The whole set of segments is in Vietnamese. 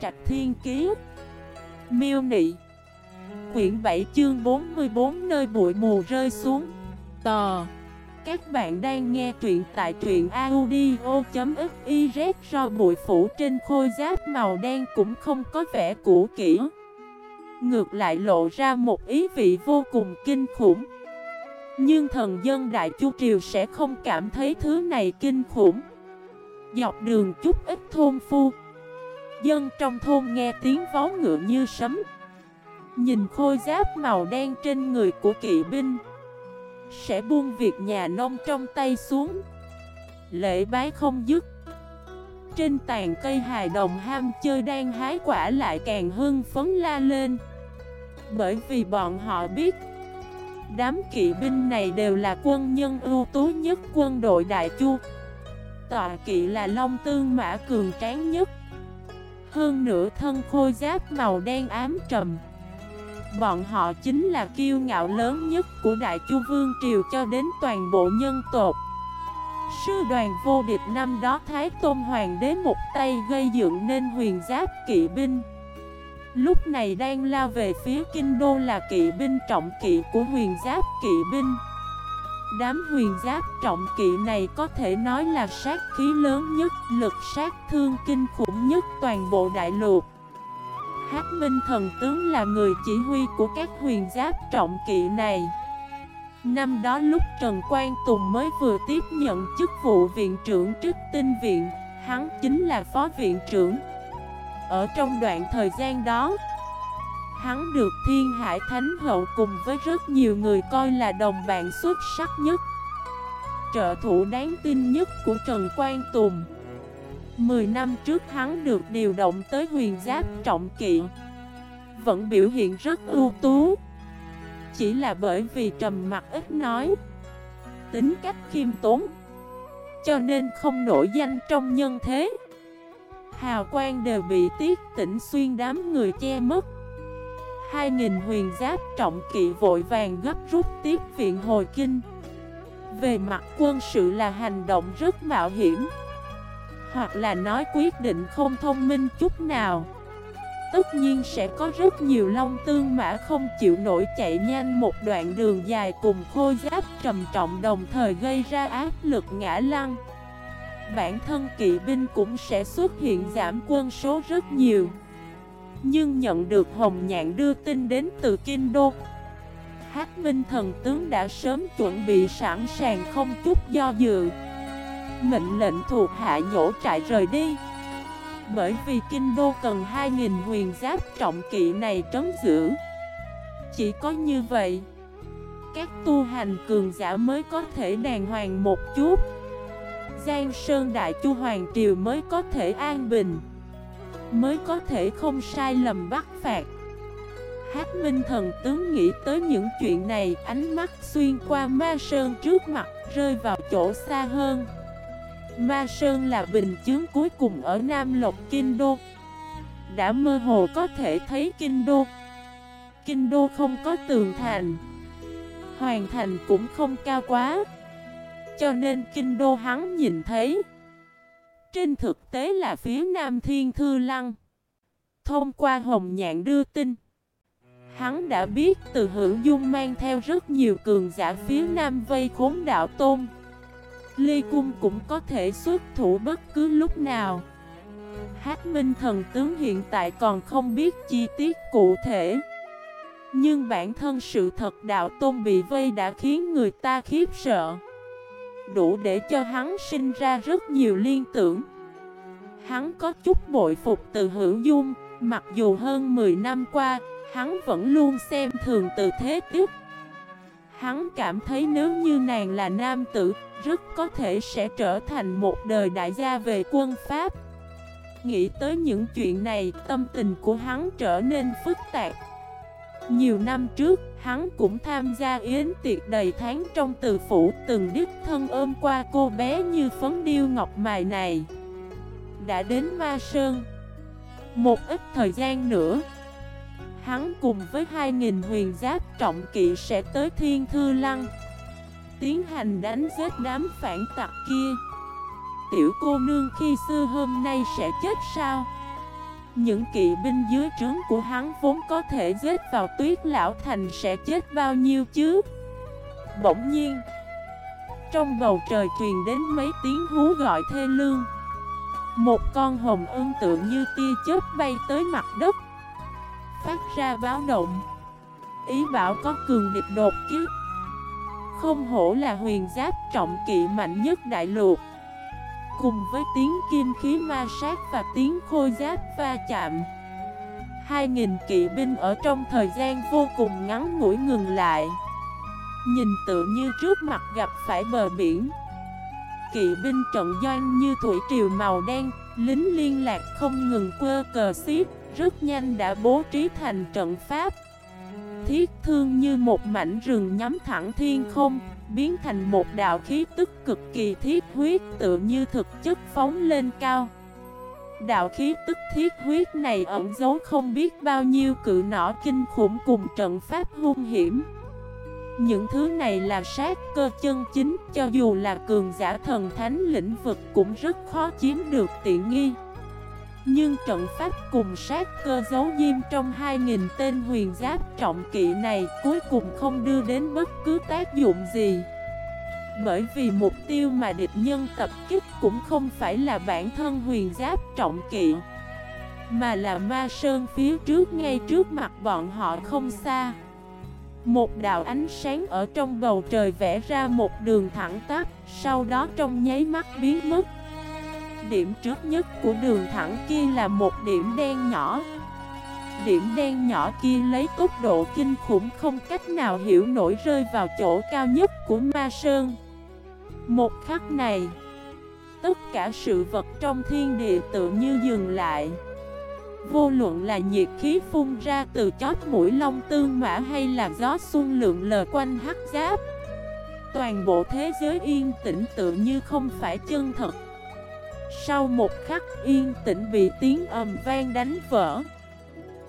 Trạch Thiên Kiế Miêu Nị. Quyển 7 chương 44 nơi bụi mù rơi xuống. Tò. Các bạn đang nghe truyện tại truyện audio.xyz Do bụi phủ trên khôi giáp màu đen cũng không có vẻ cũ kỹ. Ngược lại lộ ra một ý vị vô cùng kinh khủng. Nhưng thần dân Đại Chu Triều sẽ không cảm thấy thứ này kinh khủng. Dọc đường chút ít thôn phu Dân trong thôn nghe tiếng vó ngựa như sấm. Nhìn khôi giáp màu đen trên người của kỵ binh. Sẽ buông việc nhà nông trong tay xuống. Lễ bái không dứt. Trên tàn cây hài đồng ham chơi đang hái quả lại càng hưng phấn la lên. Bởi vì bọn họ biết, Đám kỵ binh này đều là quân nhân ưu tú nhất, quân đội Đại Chu. Tọa kỵ là long tương mã cường tráng nhất. Hơn nữa thân khôi giáp màu đen ám trầm. Bọn họ chính là kiêu ngạo lớn nhất của Đại Chu Vương Triều cho đến toàn bộ nhân tộc. Sư đoàn vô địch năm đó Thái Tôn Hoàng đế một tay gây dựng nên huyền giáp kỵ binh. Lúc này đang lao về phía kinh đô là kỵ binh, trọng kỵ của huyền giáp kỵ binh. Đám huyền giáp trọng kỵ này có thể nói là sát khí lớn nhất, lực sát thương kinh khủng nhất toàn bộ đại lục. Hát Minh thần tướng là người chỉ huy của các huyền giáp trọng kỵ này. Năm đó lúc Trần Quang Tùng mới vừa tiếp nhận chức vụ viện trưởng trước tinh viện, hắn chính là phó viện trưởng. Ở trong đoạn thời gian đó, Hắn được Thiên Hải Thánh Hậu cùng với rất nhiều người coi là đồng bạn xuất sắc nhất. Trợ thủ đáng tin nhất của Trần Quang Tùng. Mười năm trước hắn được điều động tới huyền giáp trọng kiện, Vẫn biểu hiện rất ưu tú. Chỉ là bởi vì trầm mặt ít nói. Tính cách khiêm tốn. Cho nên không nổi danh trong nhân thế. Hào quang đều bị tiết tỉnh xuyên đám người che mất. Hai nghìn huyền giáp trọng kỵ vội vàng gấp rút tiếp viện hồi kinh. Về mặt quân sự là hành động rất mạo hiểm, Hoặc là nói quyết định không thông minh chút nào. Tất nhiên sẽ có rất nhiều long tương mã không chịu nổi chạy nhanh một đoạn đường dài cùng khôi giáp trầm trọng đồng thời gây ra áp lực ngã lăng Bản thân kỵ binh cũng sẽ xuất hiện giảm quân số rất nhiều nhưng nhận được Hồng Nhạn đưa tin đến từ Kinh Đô. Hát Minh thần tướng đã sớm chuẩn bị sẵn sàng không chút do dự. Mệnh lệnh thuộc hạ nhổ trại rời đi. Bởi vì Kinh Đô cần 2.000 huyền giáp trọng kỵ này trấn giữ. Chỉ có như vậy, Các tu hành cường giả mới có thể đàng hoàng một chút. Giang Sơn Đại Chu Hoàng Triều mới có thể an bình. Mới có thể không sai lầm bắt phạt. Hát Minh thần tướng nghĩ tới những chuyện này, Ánh mắt xuyên qua Ma Sơn trước mặt, Rơi vào chỗ xa hơn. Ma Sơn là bình chướng cuối cùng ở Nam Lộc Kinh Đô. Đã mơ hồ có thể thấy Kinh Đô. Kinh Đô không có tường thành. Hoàn thành cũng không cao quá. Cho nên Kinh Đô hắn nhìn thấy trên thực tế là phía Nam Thiên Thư Lăng. Thông qua Hồng Nhạn đưa tin. Hắn đã biết từ hữu dung mang theo rất nhiều cường giả phía Nam vây khốn đạo tôn. Ly Cung cũng có thể xuất thủ bất cứ lúc nào. Hát Minh thần tướng hiện tại còn không biết chi tiết cụ thể. Nhưng bản thân sự thật đạo tôn bị vây đã khiến người ta khiếp sợ đủ để cho hắn sinh ra rất nhiều liên tưởng. Hắn có chút bội phục từ hữu dung, mặc dù hơn 10 năm qua, hắn vẫn luôn xem thường từ thế tiếp. Hắn cảm thấy nếu như nàng là nam tử, rất có thể sẽ trở thành một đời đại gia về quân Pháp. Nghĩ tới những chuyện này, tâm tình của hắn trở nên phức tạp. Nhiều năm trước, hắn cũng tham gia yến tiệc đầy tháng trong từ phủ từng đích thân ôm qua cô bé như phấn điêu ngọc mài này. Đã đến Ma Sơn. Một ít thời gian nữa, hắn cùng với 2.000 huyền giáp trọng kỵ sẽ tới Thiên Thư Lăng. Tiến hành đánh giết đám phản tặc kia. Tiểu cô nương khi xưa hôm nay sẽ chết sao? Những kỵ binh dưới trướng của hắn vốn có thể giết vào tuyết lão thành sẽ chết bao nhiêu chứ? Bỗng nhiên, Trong bầu trời truyền đến mấy tiếng hú gọi thê lương. Một con hồng ưng tượng như tia chớp bay tới mặt đất, Phát ra báo động. Ý bảo có cường địch đột kiếp Không hổ là huyền giáp trọng kỵ mạnh nhất đại lục. Cùng với tiếng kim khí ma sát và tiếng khôi giáp va chạm. Hai nghìn kỵ binh ở trong thời gian vô cùng ngắn ngủi ngừng lại. Nhìn tự như trước mặt gặp phải bờ biển. Kỵ binh trận doanh như thủy triều màu đen, Lính liên lạc không ngừng quơ cờ xiếp Rất nhanh đã bố trí thành trận pháp. Thiết thương như một mảnh rừng nhắm thẳng thiên không, Biến thành một đạo khí tức cực kỳ thiết huyết Tự như thực chất phóng lên cao. Đạo khí tức thiết huyết này ẩn giấu không biết bao nhiêu cự nỏ kinh khủng cùng trận pháp hung hiểm. Những thứ này là sát cơ chân chính, Cho dù là cường giả thần thánh lĩnh vực cũng rất khó chiếm được tiện nghi. Nhưng trận pháp cùng sát cơ giấu diêm trong 2.000 tên huyền giáp trọng kỵ này Cuối cùng không đưa đến bất cứ tác dụng gì Bởi vì mục tiêu mà địch nhân tập kích cũng không phải là bản thân huyền giáp trọng kỵ Mà là ma sơn phía trước ngay trước mặt bọn họ không xa một đạo ánh sáng ở trong bầu trời vẽ ra một đường thẳng tắp, sau đó trong nháy mắt biến mất. Điểm trước nhất của đường thẳng kia là một điểm đen nhỏ. Điểm đen nhỏ kia lấy tốc độ kinh khủng không cách nào hiểu nổi rơi vào chỗ cao nhất của ma sơn. Một khắc này, tất cả sự vật trong thiên địa tự như dừng lại. Vô luận là nhiệt khí phun ra từ chót mũi long tương mã hay là gió xuân lượng lờ quanh hắc giáp Toàn bộ thế giới yên tĩnh tự như không phải chân thật sau một khắc yên tĩnh bị tiếng ầm vang đánh vỡ,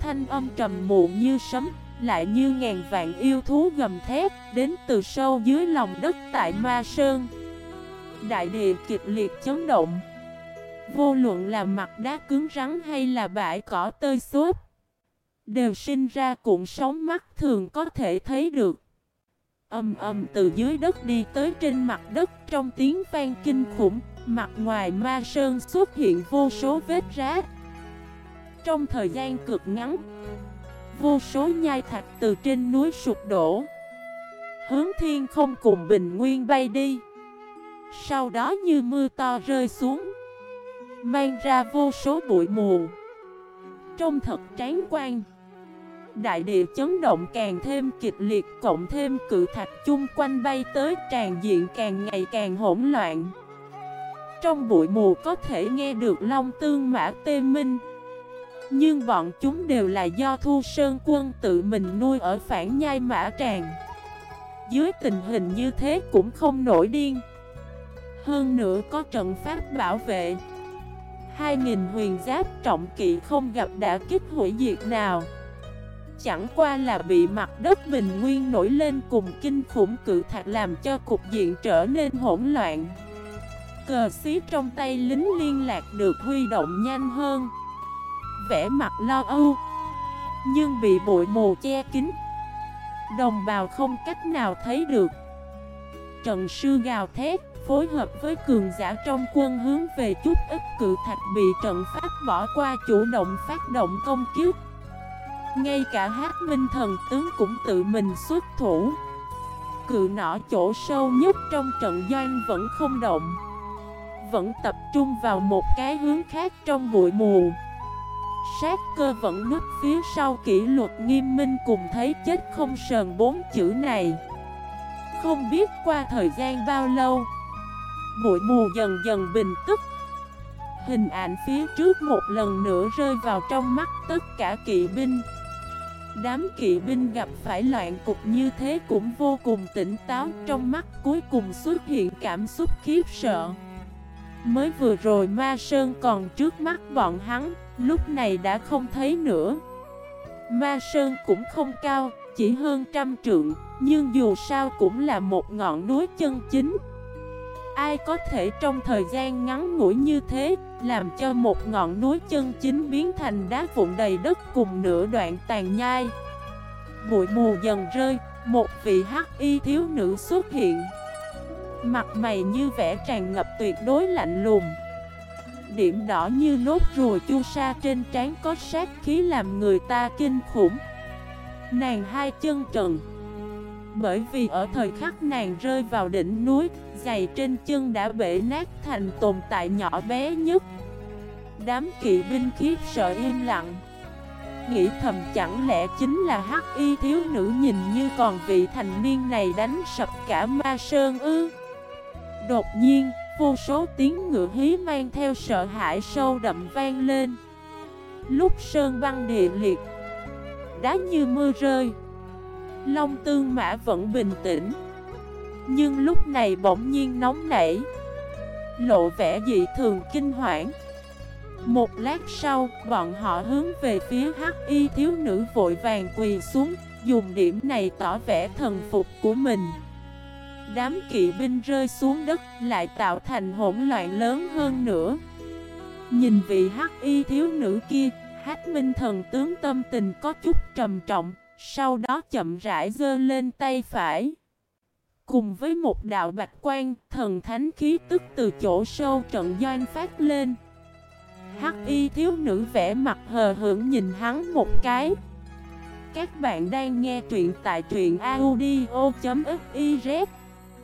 Thanh âm trầm muộn như sấm, Lại như ngàn vạn yêu thú gầm thét Đến từ sâu dưới lòng đất tại Ma Sơn. Đại địa kịch liệt chấn động. Vô luận là mặt đá cứng rắn hay là bãi cỏ tơi xốp, Đều sinh ra cuộn sóng mắt thường có thể thấy được. Âm âm từ dưới đất đi tới trên mặt đất trong tiếng vang kinh khủng. Mặt ngoài ma sơn xuất hiện vô số vết rác. Trong thời gian cực ngắn, Vô số nhai thạch từ trên núi sụp đổ. Hướng thiên không cùng bình nguyên bay đi. Sau đó như mưa to rơi xuống, Mang ra vô số bụi mù. Trông thật tráng quan, Đại địa chấn động càng thêm kịch liệt, Cộng thêm cự thạch chung quanh bay tới, Tràn diện càng ngày càng hỗn loạn. Trong bụi mù có thể nghe được long tương mã tê minh. Nhưng bọn chúng đều là do Thu Sơn quân tự mình nuôi ở phản nhai mã tràng. Dưới tình hình như thế cũng không nổi điên. Hơn nữa có trận pháp bảo vệ. 2.000 huyền giáp trọng kỵ không gặp đã kích hủy diệt nào. Chẳng qua là bị mặt đất bình nguyên nổi lên cùng kinh khủng cự thạc làm cho cục diện trở nên hỗn loạn. Cờ xí trong tay lính liên lạc được huy động nhanh hơn Vẽ mặt lo âu, Nhưng bị bụi mù che kín Đồng bào không cách nào thấy được Trận sư gào thét phối hợp với cường giả trong quân hướng về chút ít cự thạch bị trận pháp bỏ qua chủ động phát động công kiếp. Ngay cả hát minh thần tướng cũng tự mình xuất thủ. Cự nỏ chỗ sâu nhất trong trận doanh vẫn không động. Vẫn tập trung vào một cái hướng khác trong bụi mù. Sát cơ vẫn núp phía sau kỷ luật nghiêm minh cùng thấy chết không sờn bốn chữ này. Không biết qua thời gian bao lâu Bụi mù dần dần bình tức Hình ảnh phía trước một lần nữa rơi vào trong mắt tất cả kỵ binh Đám kỵ binh gặp phải loạn cục như thế cũng vô cùng tỉnh táo, Trong mắt cuối cùng xuất hiện cảm xúc khiếp sợ Mới vừa rồi ma sơn còn trước mắt bọn hắn, Lúc này đã không thấy nữa. Ma sơn cũng không cao, Chỉ hơn trăm trượng, Nhưng dù sao cũng là một ngọn núi chân chính. Ai có thể trong thời gian ngắn ngủi như thế, Làm cho một ngọn núi chân chính biến thành đá vụn đầy đất cùng nửa đoạn tàn nhai? Bụi mù dần rơi, Một vị hắc y thiếu nữ xuất hiện. Mặt mày như vẻ tràn ngập tuyệt đối lạnh lùng. Điểm đỏ như nốt ruồi chu sa trên trán có sát khí làm người ta kinh khủng. Nàng hai chân trần. Bởi vì ở thời khắc nàng rơi vào đỉnh núi, Giày trên chân đã bể nát thành tồn tại nhỏ bé nhất. Đám kỵ binh khiếp sợ im lặng. Nghĩ thầm chẳng lẽ chính là hắc y thiếu nữ nhìn như còn vị thành niên này đánh sập cả ma sơn ư? Đột nhiên, vô số tiếng ngựa hí mang theo sợ hãi sâu đậm vang lên. Lúc sơn băng địa liệt Đá như mưa rơi. Long tương mã vẫn bình tĩnh. Nhưng lúc này bỗng nhiên nóng nảy Lộ vẻ dị thường kinh hoảng. Một lát sau, bọn họ hướng về phía hắc y thiếu nữ vội vàng quỳ xuống Dùng điểm này tỏ vẻ thần phục của mình. Đám kỵ binh rơi xuống đất lại tạo thành hỗn loạn lớn hơn nữa. Nhìn vị hắc y thiếu nữ kia hát minh thần tướng tâm tình có chút trầm trọng, Sau đó chậm rãi giơ lên tay phải. Cùng với một đạo bạch quan Thần thánh khí tức từ chỗ sâu trận doanh phát lên. Hắc y thiếu nữ vẽ mặt hờ hững nhìn hắn một cái. Các bạn đang nghe truyện tại truyện audio.fif